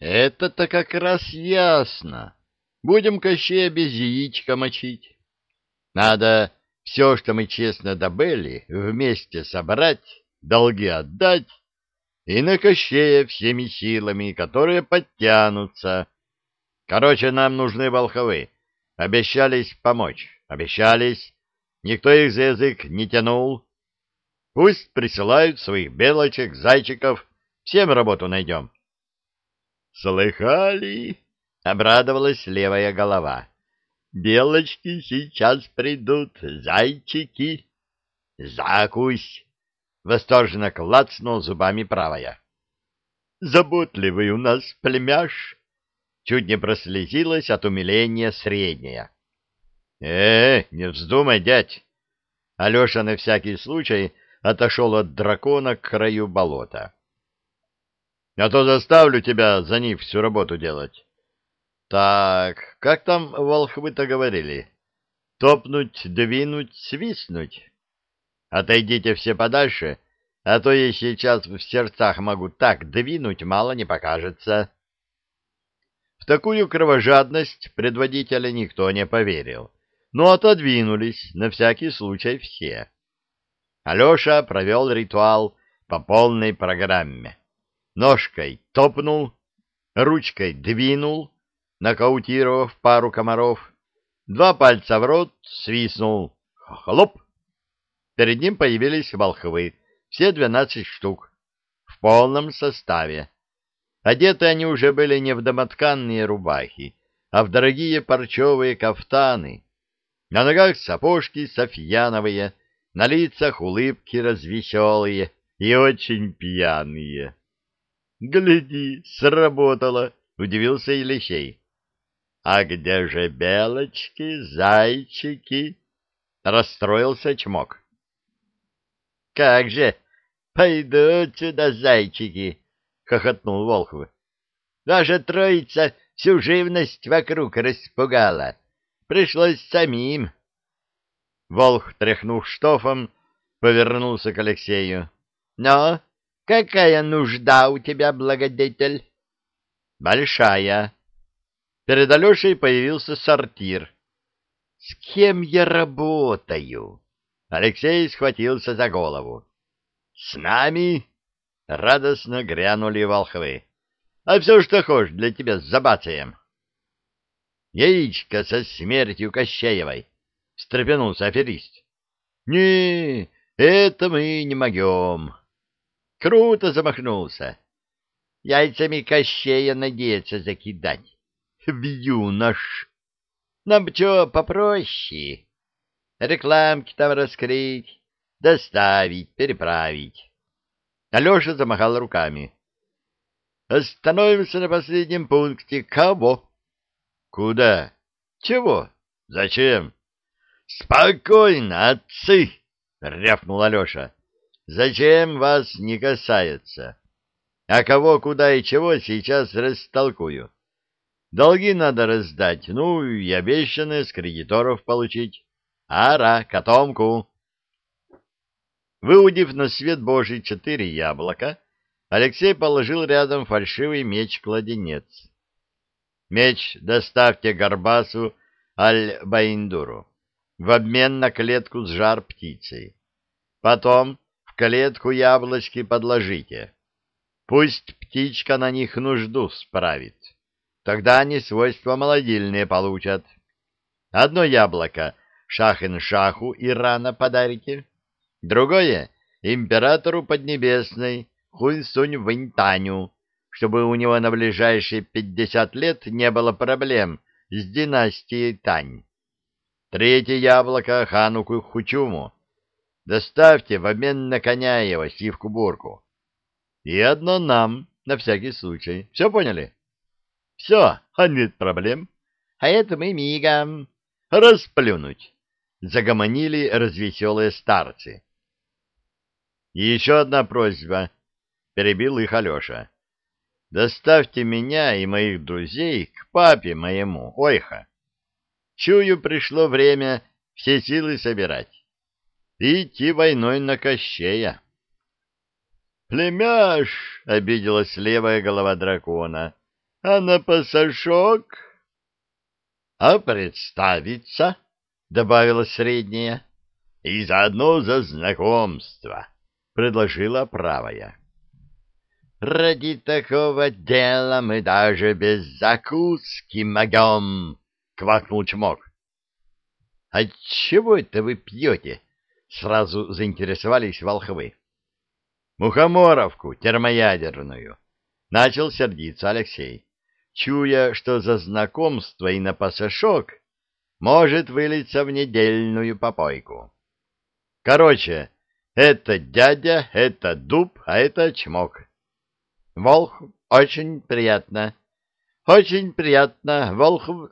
Это-то как раз ясно. Будем Кощея без яичка мочить. Надо все, что мы честно добыли, вместе собрать, долги отдать и на Кощея всеми силами, которые подтянутся. Короче, нам нужны волховы. Обещались помочь. Обещались. Никто их за язык не тянул. Пусть присылают своих белочек, зайчиков. Всем работу найдем. Слыхали? Обрадовалась левая голова. Белочки сейчас придут, зайчики. Закусь! Восторженно клацнул зубами правая. Заботливый у нас племяш. Чуть не прослезилась от умиления средняя. Э, не вздумай, дядь. Алеша на всякий случай отошел от дракона к краю болота. А то заставлю тебя за них всю работу делать. Так, как там волхвы-то говорили? Топнуть, двинуть, свистнуть. Отойдите все подальше, а то я сейчас в сердцах могу так двинуть, мало не покажется. В такую кровожадность предводителя никто не поверил, но отодвинулись на всякий случай все. Алеша провел ритуал по полной программе. Ножкой топнул, ручкой двинул, нокаутировав пару комаров, два пальца в рот свистнул. Хлоп! Перед ним появились волхвы, все двенадцать штук, в полном составе. Одеты они уже были не в домотканные рубахи, а в дорогие парчевые кафтаны. На ногах сапожки софьяновые, на лицах улыбки развеселые и очень пьяные. — Гляди, сработало! — удивился Елисей. — А где же белочки, зайчики? — расстроился Чмок. — Как же, пойдут сюда зайчики! — хохотнул Волхов. — Наша троица всю живность вокруг распугала. Пришлось самим. Волх, тряхнув штофом, повернулся к Алексею. — Но Какая нужда у тебя, благодетель? Большая. Перед Алешей появился сортир. С кем я работаю? Алексей схватился за голову. С нами? Радостно грянули волхвы. А все, что хочешь, для тебя забацаем. Яичко со смертью Кощеевой, — встрепенулся аферист. — Не, это мы не могем. Круто замахнулся. Яйцами Кощея надеется закидать. Бью наш. Нам что, попроще? Рекламки там раскрыть, доставить, переправить. Алеша замахал руками. Остановимся на последнем пункте. Кого? Куда? Чего? Зачем? Спокойно, отцы! — рявкнул Алеша. Зачем вас не касается? А кого, куда и чего сейчас растолкую. Долги надо раздать, ну и обещанные с кредиторов получить. Ара, котомку. Выудив на свет Божий четыре яблока, Алексей положил рядом фальшивый меч-кладенец. Меч доставьте Горбасу Аль-Баиндуру в обмен на клетку с жар-птицей. Потом клетку яблочки подложите. Пусть птичка на них нужду справит. Тогда они свойства молодильные получат. Одно яблоко шахин-шаху Ирана подарите, другое — императору Поднебесной Хунь-Сунь-Вэнь-Таню, чтобы у него на ближайшие пятьдесят лет не было проблем с династией Тань. Третье яблоко Хануку Хучуму, Доставьте в обмен на коня его сивку-бурку. И одно нам, на всякий случай. Все поняли? Все, а нет проблем. А это мы мигом. Расплюнуть. Загомонили развеселые старцы. И еще одна просьба. Перебил их Алеша. Доставьте меня и моих друзей к папе моему, Ойха. Чую, пришло время все силы собирать и идти войной на Кощея. «Племяш!» — обиделась левая голова дракона. А на пасашок? А представиться, — добавила средняя. И заодно за знакомство, — предложила правая. Ради такого дела мы даже без закуски могем, — квакнул чмок. — А чего это вы пьете? — сразу заинтересовались волхвы. — Мухоморовку термоядерную. Начал сердиться Алексей, чуя, что за знакомство и на пасашок может вылиться в недельную попойку. Короче, это дядя, это дуб, а это чмок. Волх, очень приятно. Очень приятно, Волхв.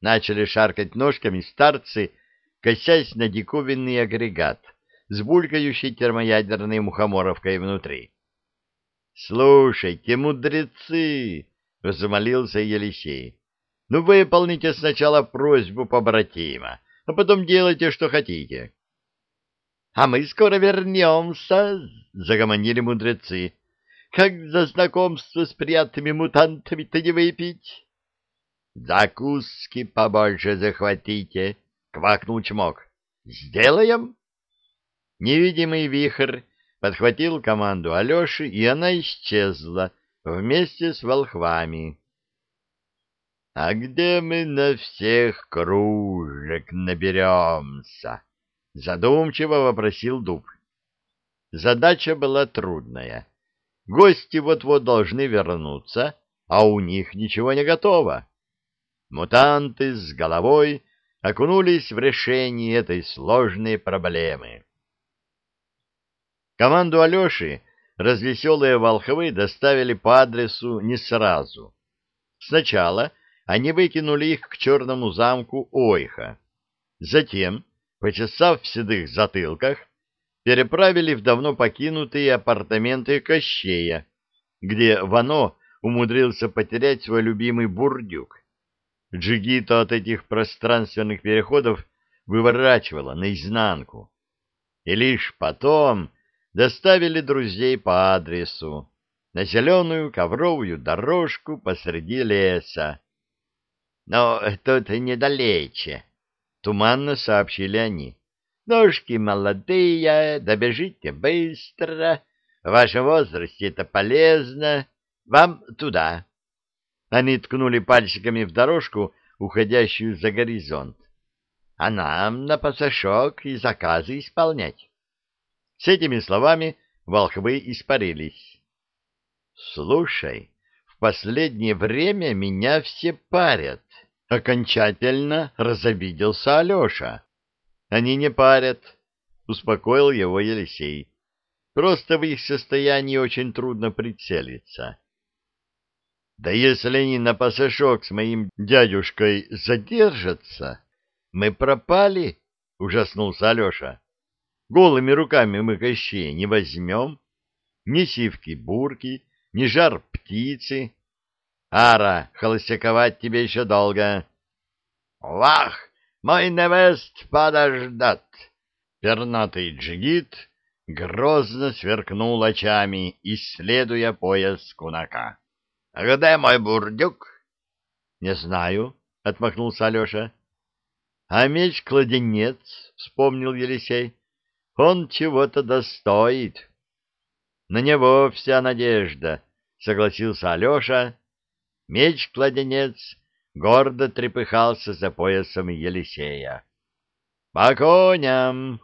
Начали шаркать ножками старцы, косясь на диковинный агрегат с булькающей термоядерной мухоморовкой внутри. «Слушайте, мудрецы!» — взмолился Елисей. «Ну, выполните сначала просьбу побратима, а потом делайте, что хотите». «А мы скоро вернемся!» — загомонили мудрецы. Как за знакомство с приятными мутантами-то не выпить? — Закуски побольше захватите, — квакнул чмок. — Сделаем? Невидимый вихрь подхватил команду Алеши, и она исчезла вместе с волхвами. — А где мы на всех кружек наберемся? — задумчиво вопросил Дуб. Задача была трудная. Гости вот-вот должны вернуться, а у них ничего не готово. Мутанты с головой окунулись в решение этой сложной проблемы. Команду Алеши развеселые волхвы доставили по адресу не сразу. Сначала они выкинули их к черному замку Ойха. Затем, почесав в седых затылках, переправили в давно покинутые апартаменты Кощея, где Вано умудрился потерять свой любимый бурдюк. Джигита от этих пространственных переходов выворачивала наизнанку. И лишь потом доставили друзей по адресу, на зеленую ковровую дорожку посреди леса. — Но тут недалече, — туманно сообщили они. Ножки молодые, добежите быстро. В вашем возрасте это полезно. Вам туда. Они ткнули пальчиками в дорожку, уходящую за горизонт. А нам на пасашок и заказы исполнять. С этими словами волхвы испарились. Слушай, в последнее время меня все парят. Окончательно разобиделся Алеша. Они не парят, — успокоил его Елисей. Просто в их состоянии очень трудно прицелиться. Да если они на пасашок с моим дядюшкой задержатся, мы пропали, — ужаснулся Алеша. Голыми руками мы Кощея не возьмем, ни сивки-бурки, ни жар птицы. Ара, холостяковать тебе еще долго. — Вах! Мой невест подождат. Пернатый джигит грозно сверкнул очами, исследуя пояс кунака. — где мой бурдюк? — Не знаю, — отмахнулся Алеша. — А меч-кладенец, — вспомнил Елисей, — он чего-то достоит. — На него вся надежда, — согласился Алеша. Меч-кладенец гордо трепыхался за поясом Елисея. — По коням!